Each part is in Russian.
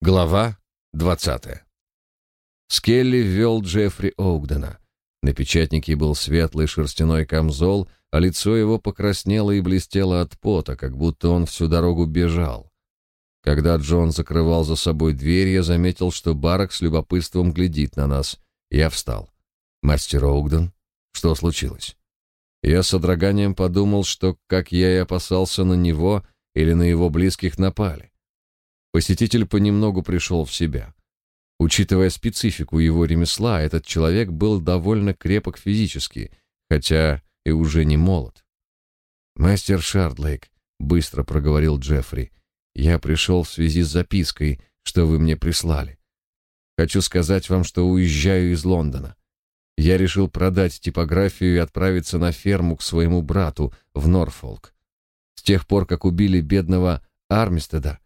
Глава 20. Скелли ввел Джеффри Оугдена. На печатнике был светлый шерстяной камзол, а лицо его покраснело и блестело от пота, как будто он всю дорогу бежал. Когда Джон закрывал за собой дверь, я заметил, что Барак с любопытством глядит на нас. Я встал. «Мастер Оугден, что случилось?» Я с содроганием подумал, что, как я и опасался, на него или на его близких напали. Посетитель понемногу пришел в себя. Учитывая специфику его ремесла, этот человек был довольно крепок физически, хотя и уже не молод. «Мастер Шардлейк», — быстро проговорил Джеффри, — «я пришел в связи с запиской, что вы мне прислали. Хочу сказать вам, что уезжаю из Лондона. Я решил продать типографию и отправиться на ферму к своему брату в Норфолк. С тех пор, как убили бедного Армистеда,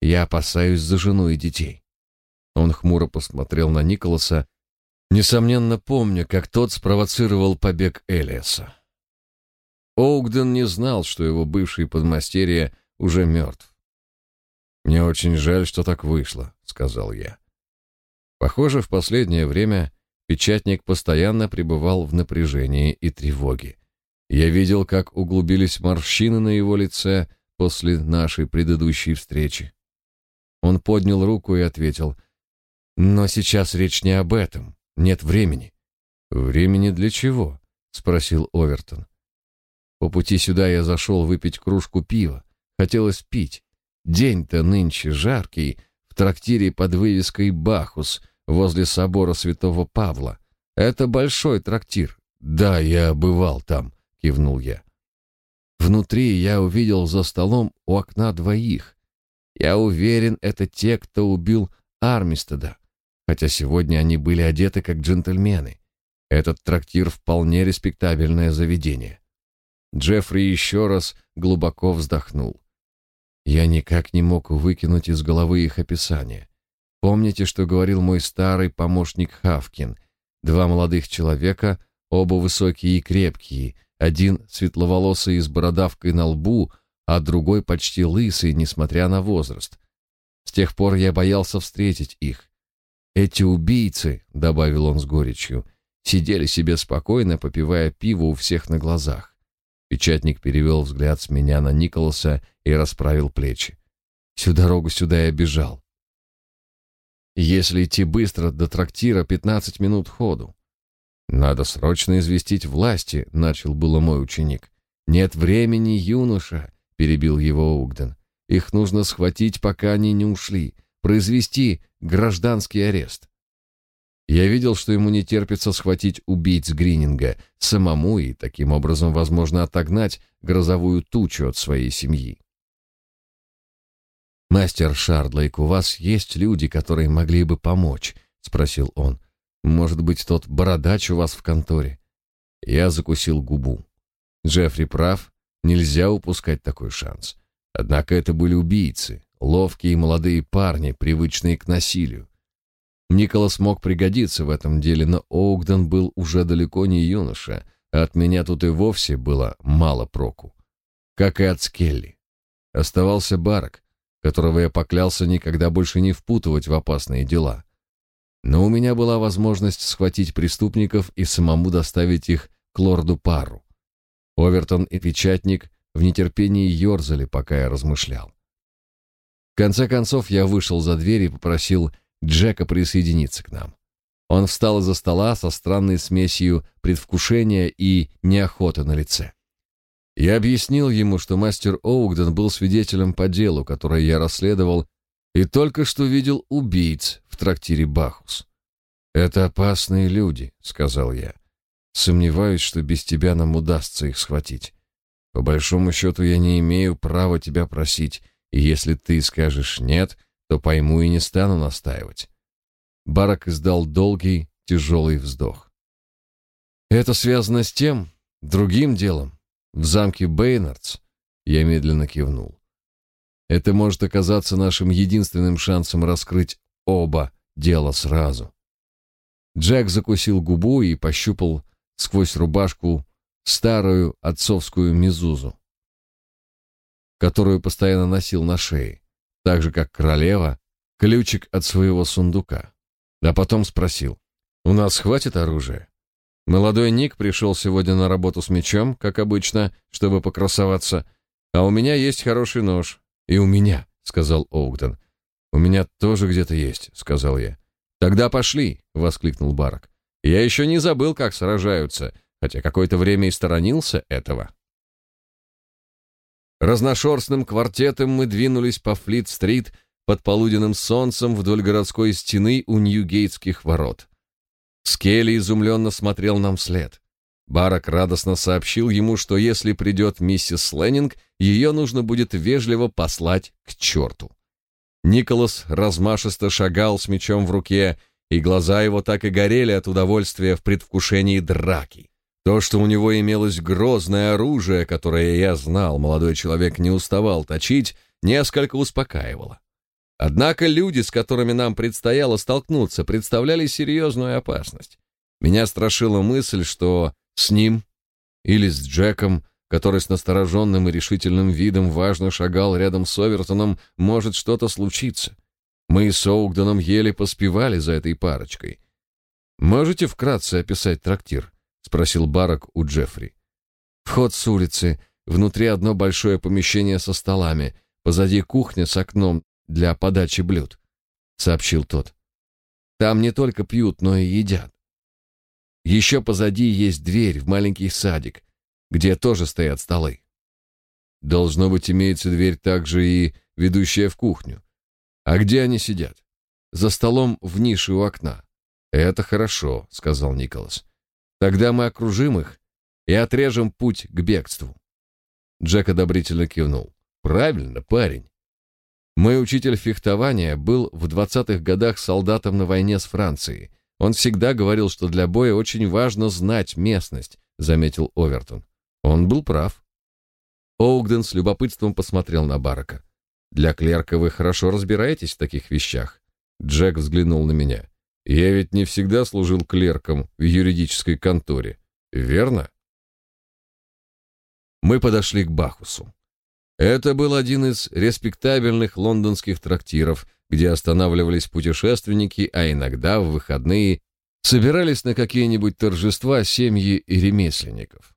я опасаюсь за жену и детей. Он хмуро посмотрел на Николаса, несомненно помня, как тот спровоцировал побег Элиаса. Оугден не знал, что его бывший подмастерье уже мертв. «Мне очень жаль, что так вышло», — сказал я. Похоже, в последнее время печатник постоянно пребывал в напряжении и тревоге. Я видел, как углубились морщины на его лице после нашей предыдущей встречи. Он поднял руку и ответил: "Но сейчас речь не об этом. Нет времени". "Времени для чего?" спросил Овертон. По пути сюда я зашел выпить кружку пива. Хотелось пить. День-то нынче жаркий, в трактире под вывеской Бахус возле собора Святого Павла. Это большой трактир. Да, я бывал там, кивнул я. Внутри я увидел за столом у окна двоих. Я уверен, это те, кто убил Армистеда, хотя сегодня они были одеты как джентльмены. Этот трактир вполне респектабельное заведение. Джеффри еще раз глубоко вздохнул. Я никак не мог выкинуть из головы их описание. Помните, что говорил мой старый помощник Хавкин? Два молодых человека, оба высокие и крепкие, один светловолосый с бородавкой на лбу, а другой почти лысый, несмотря на возраст. С тех пор я боялся встретить их. Эти убийцы, добавил он с горечью, сидели себе спокойно, попивая пиво у всех на глазах. Печатник перевел взгляд с меня на Николаса и расправил плечи. Всю дорогу сюда я бежал. Если идти быстро до трактира, пятнадцать минут ходу. Надо срочно известить власти, начал было мой ученик. Нет времени, юноша перебил его Угден. Их нужно схватить, пока они не ушли, произвести гражданский арест. Я видел, что ему не терпится схватить убийц Грининга самому и таким образом, возможно, отогнать грозовую тучу от своей семьи. Мастер Шардлейк, у вас есть люди, которые могли бы помочь, спросил он. Может быть, тот бородач у вас в конторе? Я закусил губу. Джеффри прав, Нельзя упускать такой шанс. Однако это были убийцы, ловкие молодые парни, привычные к насилию. Николас мог пригодиться в этом деле, но Оугден был уже далеко не юноша, а от меня тут и вовсе было мало проку. Как и от Скелли. Оставался Барак, которого я поклялся никогда больше не впутывать в опасные дела. Но у меня была возможность схватить преступников и самому доставить их к лорду Пару. Овертон и печатник в нетерпении ерзали, пока я размышлял. В конце концов я вышел за дверь и попросил Джека присоединиться к нам. Он встал из-за стола со странной смесью предвкушения и неохоты на лице. Я объяснил ему, что мастер Оугден был свидетелем по делу, которое я расследовал, и только что видел убийц в трактире Бахус. «Это опасные люди», — сказал я. Сомневаюсь, что без тебя нам удастся их схватить. По большому счету я не имею права тебя просить, и если ты скажешь «нет», то пойму и не стану настаивать. Барак издал долгий, тяжелый вздох. Это связано с тем, другим делом. В замке Бейнардс я медленно кивнул. Это может оказаться нашим единственным шансом раскрыть оба дела сразу. Джек закусил губу и пощупал сквозь рубашку старую отцовскую мизузу, которую постоянно носил на шее, так же как королева ключик от своего сундука, а потом спросил, «У нас хватит оружия?» Молодой Ник пришел сегодня на работу с мечом, как обычно, чтобы покрасоваться, а у меня есть хороший нож. И у меня, сказал Оугден. У меня тоже где-то есть, сказал я. Тогда пошли, воскликнул Барак. Я еще не забыл, как сражаются, хотя какое-то время и сторонился этого. Разношерстным квартетом мы двинулись по Флит-стрит под полуденным солнцем вдоль городской стены у Ньюгейтских ворот. Скелли изумленно смотрел нам вслед. Барак радостно сообщил ему, что если придет миссис Леннинг, ее нужно будет вежливо послать к черту. Николас размашисто шагал с мечом в руке, и глаза его так и горели от удовольствия в предвкушении драки. То, что у него имелось грозное оружие, которое я знал, молодой человек не уставал точить, несколько успокаивало. Однако люди, с которыми нам предстояло столкнуться, представляли серьезную опасность. Меня страшила мысль, что с ним или с Джеком, который с настороженным и решительным видом важно шагал рядом с Овертоном, может что-то случиться. Мы с Оугденом еле поспевали за этой парочкой. «Можете вкратце описать трактир?» — спросил Барак у Джеффри. «Вход с улицы, внутри одно большое помещение со столами, позади кухня с окном, для подачи блюд, сообщил тот. Там не только пьют, но и едят. Еще позади есть дверь в маленький садик, где тоже стоят столы. Должно быть, имеется дверь также и ведущая в кухню. А где они сидят? За столом в нише у окна. Это хорошо, сказал Николас. Тогда мы окружим их и отрежем путь к бегству. Джек одобрительно кивнул. Правильно, парень. Мой учитель фехтования был в 20-х годах солдатом на войне с Францией. Он всегда говорил, что для боя очень важно знать местность, заметил Овертон. Он был прав. Оугден с любопытством посмотрел на Барака. Для клерка вы хорошо разбираетесь в таких вещах. Джек взглянул на меня. Я ведь не всегда служил клерком в юридической конторе, верно? Мы подошли к Бахусу. Это был один из респектабельных лондонских трактиров, где останавливались путешественники, а иногда в выходные собирались на какие-нибудь торжества семьи и ремесленников.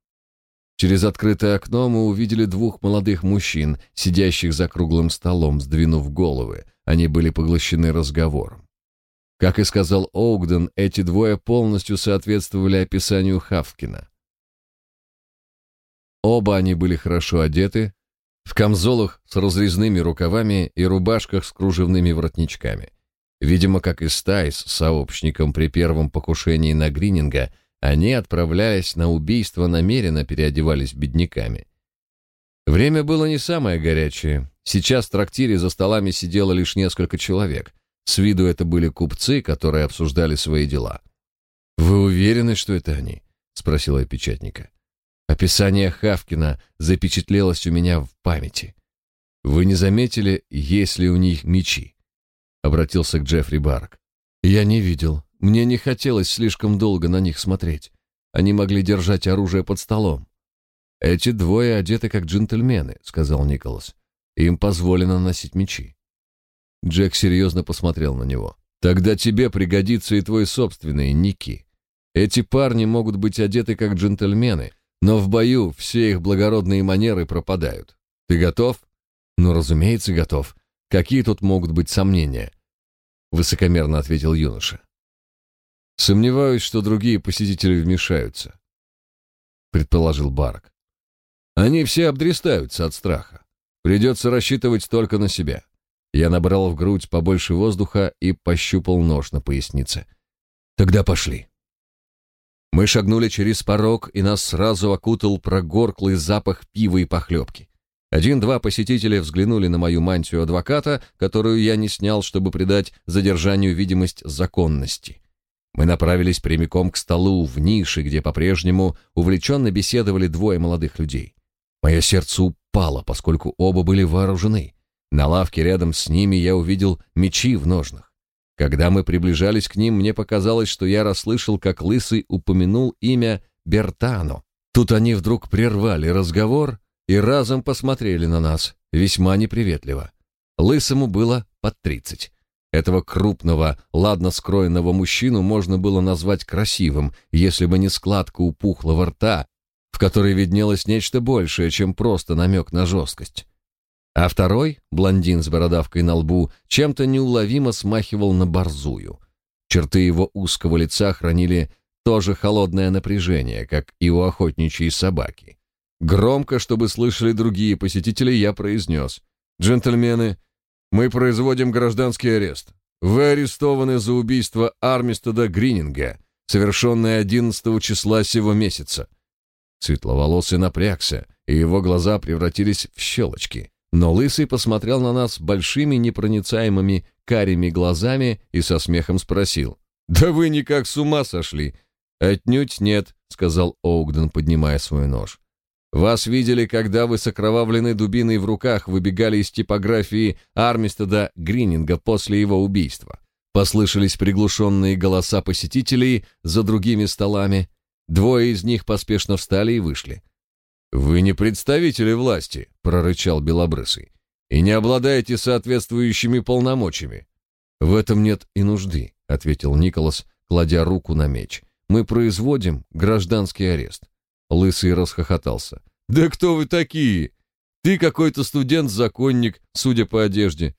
Через открытое окно мы увидели двух молодых мужчин, сидящих за круглым столом, сдвинув головы. Они были поглощены разговором. Как и сказал Оугден, эти двое полностью соответствовали описанию Хавкина. Оба они были хорошо одеты, в камзолах с разрезными рукавами и рубашках с кружевными воротничками. Видимо, как и Стайс с сообщником при первом покушении на Грининга, они, отправляясь на убийство, намеренно переодевались бедняками. Время было не самое горячее. Сейчас в трактире за столами сидело лишь несколько человек. С виду это были купцы, которые обсуждали свои дела. «Вы уверены, что это они?» — спросила я печатника. Описание Хавкина запечатлелось у меня в памяти. Вы не заметили, есть ли у них мечи? Обратился к Джеффри Барк. Я не видел. Мне не хотелось слишком долго на них смотреть. Они могли держать оружие под столом. Эти двое одеты как джентльмены, сказал Николас. Им позволено носить мечи. Джек серьезно посмотрел на него. Тогда тебе пригодится и твой собственный, Ники. Эти парни могут быть одеты как джентльмены, но в бою все их благородные манеры пропадают. Ты готов? Ну, разумеется, готов. Какие тут могут быть сомнения? Высокомерно ответил юноша. Сомневаюсь, что другие посетители вмешаются, предположил Барк. Они все обдрестаются от страха. Придется рассчитывать только на себя. Я набрал в грудь побольше воздуха и пощупал нож на пояснице. Тогда пошли. Мы шагнули через порог, и нас сразу окутал прогорклый запах пива и похлебки. Один-два посетителя взглянули на мою мантию адвоката, которую я не снял, чтобы придать задержанию видимость законности. Мы направились прямиком к столу в нише, где по-прежнему увлеченно беседовали двое молодых людей. Мое сердце упало, поскольку оба были вооружены. На лавке рядом с ними я увидел мечи в ножнах. Когда мы приближались к ним, мне показалось, что я расслышал, как Лысый упомянул имя Бертано. Тут они вдруг прервали разговор и разом посмотрели на нас, весьма неприветливо. Лысому было под тридцать. Этого крупного, ладно скроенного мужчину можно было назвать красивым, если бы не складка у пухлого рта, в которой виднелось нечто большее, чем просто намек на жесткость. А второй, блондин с бородавкой на лбу, чем-то неуловимо смахивал на борзую. Черты его узкого лица хранили тоже холодное напряжение, как и у охотничьей собаки. Громко, чтобы слышали другие посетители, я произнес. «Джентльмены, мы производим гражданский арест. Вы арестованы за убийство Армистеда Грининга, совершенное 11 числа сего месяца». Светловолосый напрягся, и его глаза превратились в щелочки. Но Лысый посмотрел на нас большими непроницаемыми карими глазами и со смехом спросил. «Да вы никак с ума сошли!» «Отнюдь нет», — сказал Оугден, поднимая свой нож. Вас видели, когда вы с окровавленной дубиной в руках выбегали из типографии Армистеда Грининга после его убийства. Послышались приглушенные голоса посетителей за другими столами. Двое из них поспешно встали и вышли. «Вы не представители власти», — прорычал Белобрысый, «и не обладаете соответствующими полномочиями». «В этом нет и нужды», — ответил Николас, кладя руку на меч. «Мы производим гражданский арест. Лысый расхохотался. «Да кто вы такие? Ты какой-то студент-законник, судя по одежде.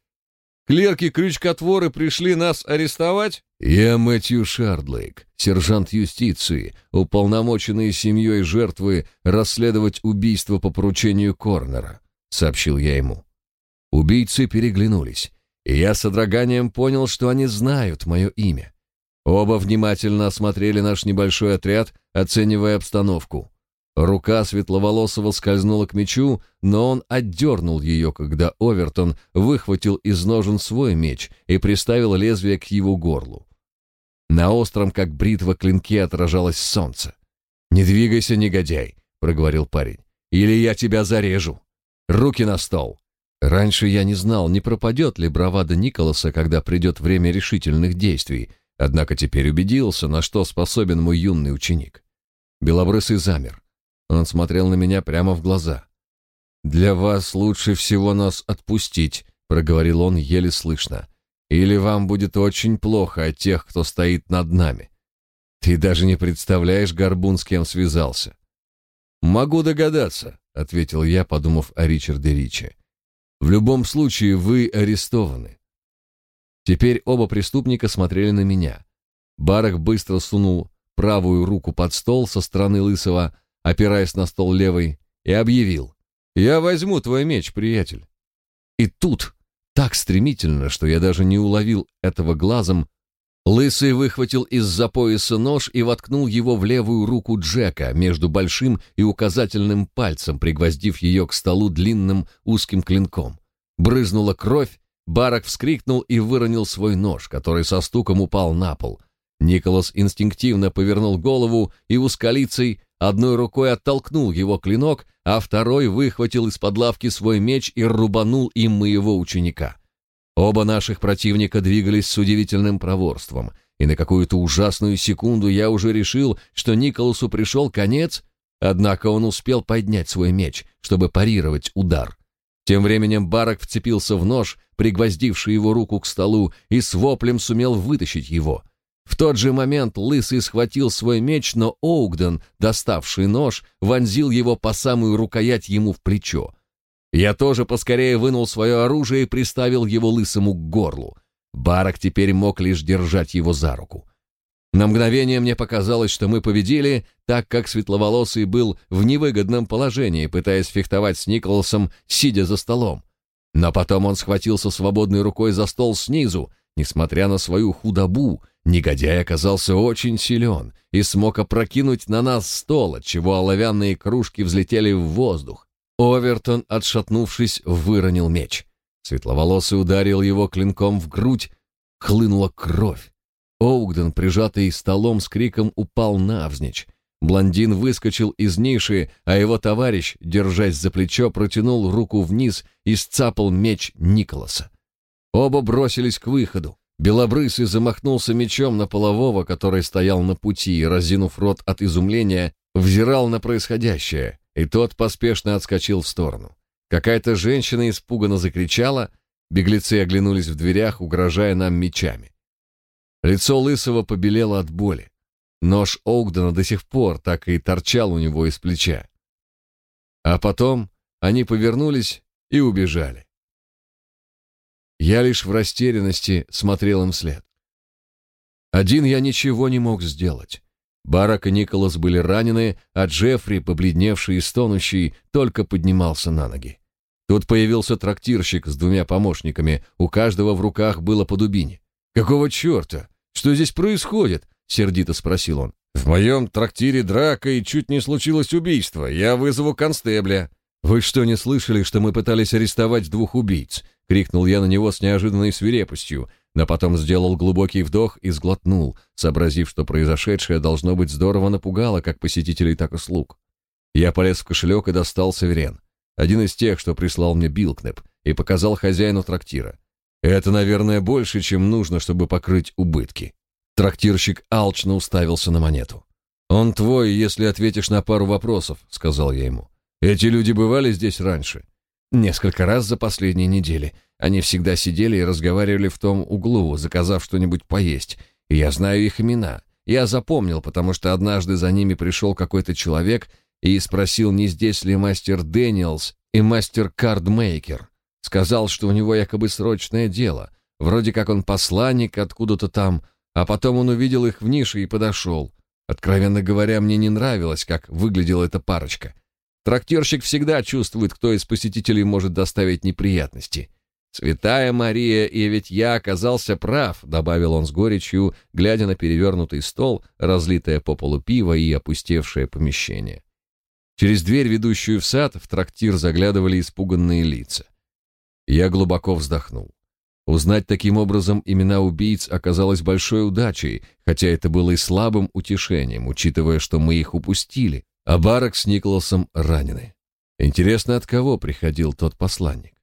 Клерки-крючкотворы пришли нас арестовать?» «Я Мэтью Шардлейк, сержант юстиции, уполномоченный семьей жертвы расследовать убийство по поручению Корнера», — сообщил я ему. Убийцы переглянулись, и я с содроганием понял, что они знают мое имя. Оба внимательно осмотрели наш небольшой отряд, оценивая обстановку. Рука светловолосого скользнула к мечу, но он отдернул ее, когда Овертон выхватил из ножен свой меч и приставил лезвие к его горлу. На остром, как бритва, клинке отражалось солнце. «Не двигайся, негодяй», — проговорил парень, — «или я тебя зарежу. Руки на стол». Раньше я не знал, не пропадет ли бравада Николаса, когда придет время решительных действий, однако теперь убедился, на что способен мой юный ученик. Белобрысый замер. Он смотрел на меня прямо в глаза. «Для вас лучше всего нас отпустить», — проговорил он еле слышно. «Или вам будет очень плохо от тех, кто стоит над нами. Ты даже не представляешь, Горбун, с кем связался». «Могу догадаться», — ответил я, подумав о Ричарде Ричи. «В любом случае вы арестованы». Теперь оба преступника смотрели на меня. Барак быстро сунул правую руку под стол со стороны Лысого, опираясь на стол левой, и объявил. «Я возьму твой меч, приятель». И тут, так стремительно, что я даже не уловил этого глазом, Лысый выхватил из-за пояса нож и воткнул его в левую руку Джека между большим и указательным пальцем, пригвоздив ее к столу длинным узким клинком. Брызнула кровь, Барак вскрикнул и выронил свой нож, который со стуком упал на пол. Николас инстинктивно повернул голову и ускалицей Одной рукой оттолкнул его клинок, а второй выхватил из-под лавки свой меч и рубанул им моего ученика. Оба наших противника двигались с удивительным проворством, и на какую-то ужасную секунду я уже решил, что Николасу пришел конец, однако он успел поднять свой меч, чтобы парировать удар. Тем временем Барак вцепился в нож, пригвоздивший его руку к столу, и с воплем сумел вытащить его — в тот же момент Лысый схватил свой меч, но Оугден, доставший нож, вонзил его по самую рукоять ему в плечо. Я тоже поскорее вынул свое оружие и приставил его Лысому к горлу. Барак теперь мог лишь держать его за руку. На мгновение мне показалось, что мы победили, так как Светловолосый был в невыгодном положении, пытаясь фехтовать с Николасом, сидя за столом. Но потом он схватился свободной рукой за стол снизу, несмотря на свою худобу, Негодяй оказался очень силен и смог опрокинуть на нас стол, отчего оловянные кружки взлетели в воздух. Овертон, отшатнувшись, выронил меч. Светловолосый ударил его клинком в грудь, хлынула кровь. Оугден, прижатый столом с криком, упал навзничь. Блондин выскочил из ниши, а его товарищ, держась за плечо, протянул руку вниз и сцапал меч Николаса. Оба бросились к выходу. Белобрысый замахнулся мечом на полового, который стоял на пути, и, разинув рот от изумления, взирал на происходящее, и тот поспешно отскочил в сторону. Какая-то женщина испуганно закричала. Беглецы оглянулись в дверях, угрожая нам мечами. Лицо Лысого побелело от боли. Нож Оугдена до сих пор так и торчал у него из плеча. А потом они повернулись и убежали. Я лишь в растерянности смотрел им вслед. Один я ничего не мог сделать. Барак и Николас были ранены, а Джеффри, побледневший и стонущий, только поднимался на ноги. Тут появился трактирщик с двумя помощниками, у каждого в руках было по дубине. «Какого черта? Что здесь происходит?» — сердито спросил он. «В моем трактире драка и чуть не случилось убийство. Я вызову констебля». «Вы что, не слышали, что мы пытались арестовать двух убийц?» — крикнул я на него с неожиданной свирепостью, но потом сделал глубокий вдох и сглотнул, сообразив, что произошедшее должно быть здорово напугало как посетителей, так и слуг. Я полез в кошелек и достал саверен, один из тех, что прислал мне Билкнеп, и показал хозяину трактира. Это, наверное, больше, чем нужно, чтобы покрыть убытки. Трактирщик алчно уставился на монету. «Он твой, если ответишь на пару вопросов», — сказал я ему. «Эти люди бывали здесь раньше?» «Несколько раз за последние недели. Они всегда сидели и разговаривали в том углу, заказав что-нибудь поесть. И я знаю их имена. Я запомнил, потому что однажды за ними пришел какой-то человек и спросил, не здесь ли мастер Дэниелс и мастер Кардмейкер. Сказал, что у него якобы срочное дело. Вроде как он посланник откуда-то там, а потом он увидел их в нише и подошел. Откровенно говоря, мне не нравилось, как выглядела эта парочка. Трактирщик всегда чувствует, кто из посетителей может доставить неприятности. «Святая Мария, и ведь я оказался прав», — добавил он с горечью, глядя на перевернутый стол, разлитое по полу пиво и опустевшее помещение. Через дверь, ведущую в сад, в трактир заглядывали испуганные лица. Я глубоко вздохнул. Узнать таким образом имена убийц оказалось большой удачей, хотя это было и слабым утешением, учитывая, что мы их упустили, а Барак с Николасом ранены. Интересно, от кого приходил тот посланник?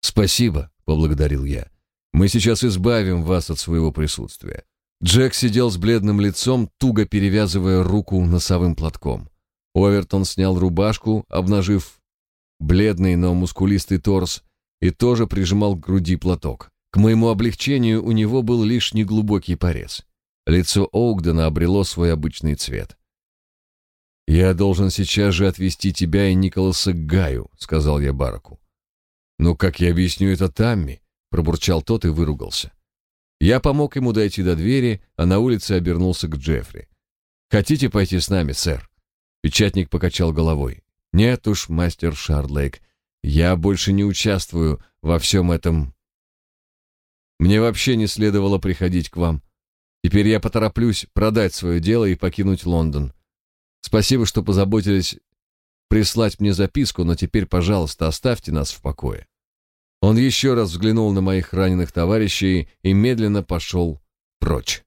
«Спасибо», — поблагодарил я. «Мы сейчас избавим вас от своего присутствия». Джек сидел с бледным лицом, туго перевязывая руку носовым платком. Овертон снял рубашку, обнажив бледный, но мускулистый торс, и тоже прижимал к груди платок. К моему облегчению у него был лишь неглубокий порез. Лицо Оугдена обрело свой обычный цвет. «Я должен сейчас же отвезти тебя и Николаса к Гаю», — сказал я Бараку. «Ну, как я объясню это Тамми?» — пробурчал тот и выругался. Я помог ему дойти до двери, а на улице обернулся к Джеффри. «Хотите пойти с нами, сэр?» Печатник покачал головой. «Нет уж, мастер Шардлейк, я больше не участвую во всем этом. Мне вообще не следовало приходить к вам. Теперь я потороплюсь продать свое дело и покинуть Лондон. Спасибо, что позаботились прислать мне записку, но теперь, пожалуйста, оставьте нас в покое». Он еще раз взглянул на моих раненых товарищей и медленно пошел прочь.